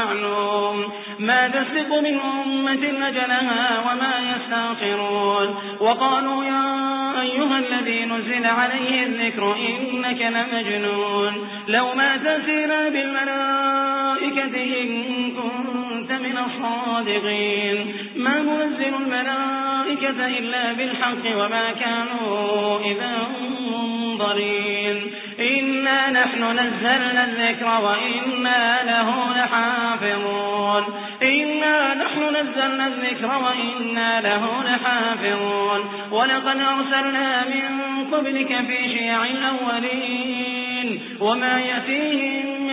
معلوم ما تسبق من أمة أجلها وما يستأخرون. وقالوا يا أيها الذي نزل عليه الذكر إنك لمجنون. لو ما تسينا بالملائكة إن كنت من الصادقين. ما منزل الملائكة إلا بالحق وما كانوا إذا منظرين. إنا نحن نزلنا الذكر وإنا له لحافظون. إنا نحن نزلنا الذكر وإنا له لحافظون. ولقد أرسلنا من قبلك في شيع الأولين وما يتيهم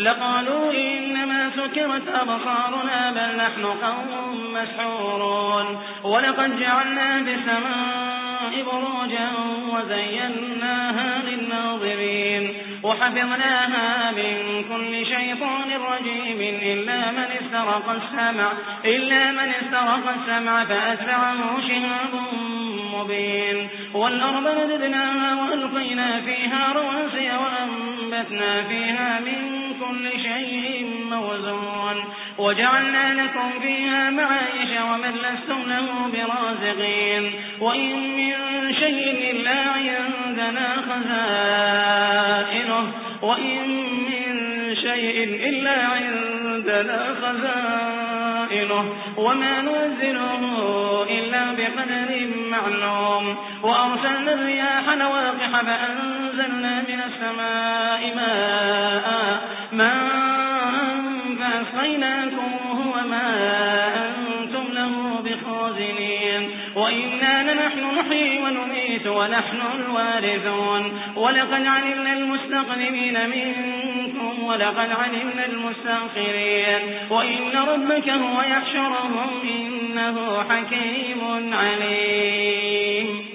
لقالوا إنما سكرت أبصارنا بل نحن قوم مسحورون. ولقد جعلنا بسماء بروجا وزيناها للناظرين. وحفظناها من كل شيطان رجيم. إلا من استرق السمع إلا من استرق السمع فأتبعه شهاب مبين. والأرض نددناها وألقينا فيها رواسي وأنبتنا فيها من كل شيء موزون. وجعلنا لكم فيها معايش ومن لستم له برازقين. وإن من شيء إلا عندنا خزائنه. وإن من شيء إلا عندنا خزائنه. وما ننزله إلا بقدر معلوم. وأرسلنا الرياح لواقح فأنزلنا من السماء ماء ماء فأسقيناكم وما أنتم له بخازنين. وإنا لنحن نحيي ونميت ونحن الوارثون. ولقد علمنا المستقدمين منكم ولقد علمنا المستغفرين وإن ربك هو يحشرهم إنه حكيم عليم.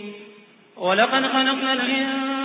ولقد خلقنا الإنسان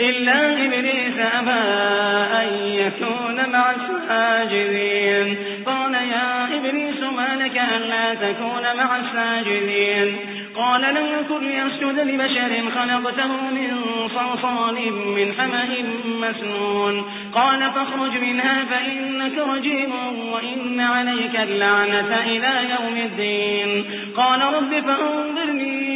إلا إبليس أبى أن يكون مع الساجدين. قال يا إبليس ما لك ألا تكون مع الساجدين؟ قال لم يكن يسجد لبشر خلقته من صلصال من حمأ مسنون. قال فاخرج منها فإنك رجيم وإن عليك اللعنة إلى يوم الدين. قال رب فأنظرني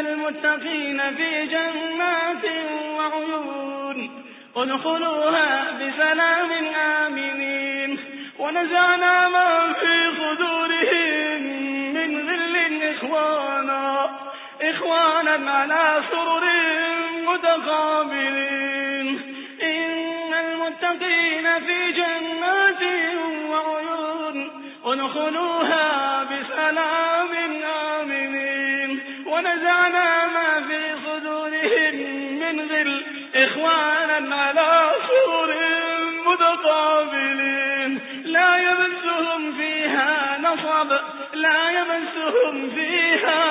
المتقين في جنات وعيون. ادخلوها بسلام آمنين. ونزعنا ما في صدورهم من غل إخوانا. إخوانا على سرر متقابلين. إن المتقين في إخوانا على سرر متقابلين لا يمسهم فيها نصب لا يمسهم فيها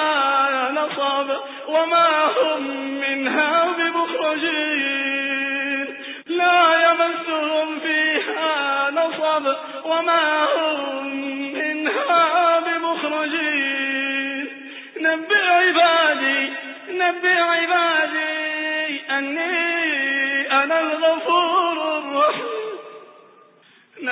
نصب. وما هم منها بمخرجين. لا يمسهم فيها نصب وما هم منها بمخرجين. نبئ عبادي نبئ عبادي أني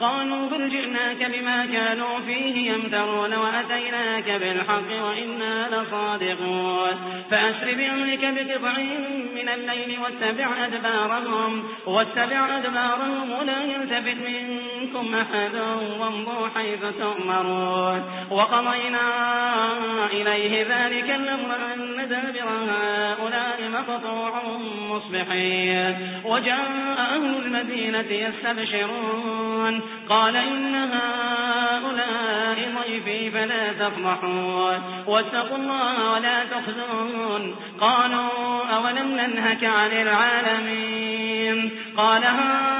قالوا بل جئناك بما كانوا فيه يمترون وأتيناك بالحق وإنا لصادقون. فأسر بأمرك بقطع من الليل واتبع أدبارهم واتبع أدبارهم ولا يلتفت منكم أحد وامضوا حيث تؤمرون. وقضينا إليه ذلك الأمر أن دابر هؤلاء مقطوع مصبحين. وجاء أهل المدينة يستبشرون. قال إن هؤلاء ضيفي فلا تفضحون. واتقوا الله ولا تخزون. قالوا أولم ننهك عن العالمين؟ قال هؤلاء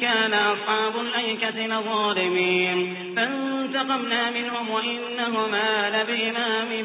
كان أصحاب الأيكة لظالمين. فانتقمنا منهم وإنهما لبإمام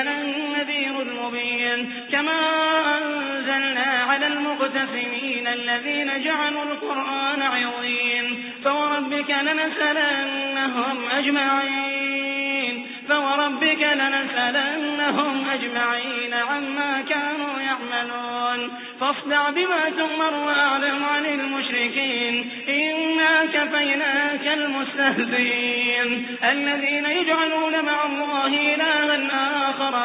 أنا النذير المبين. كما أنزلنا على المقتسمين الذين جعلوا القرآن عظيم. فوربك لنسألنهم أجمعين. فوربك لنسألنهم أجمعين عما كانوا يعملون. فاصدع بما تؤمر وأعلم عن المشركين. إنا كفيناك المستهزئين. الذين يجعلون مع الله إلها آخر